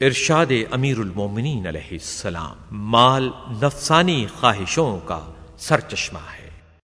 ارشاد امیر المومنین علیہ السلام مال نفسانی خواہشوں کا سرچشمہ ہے۔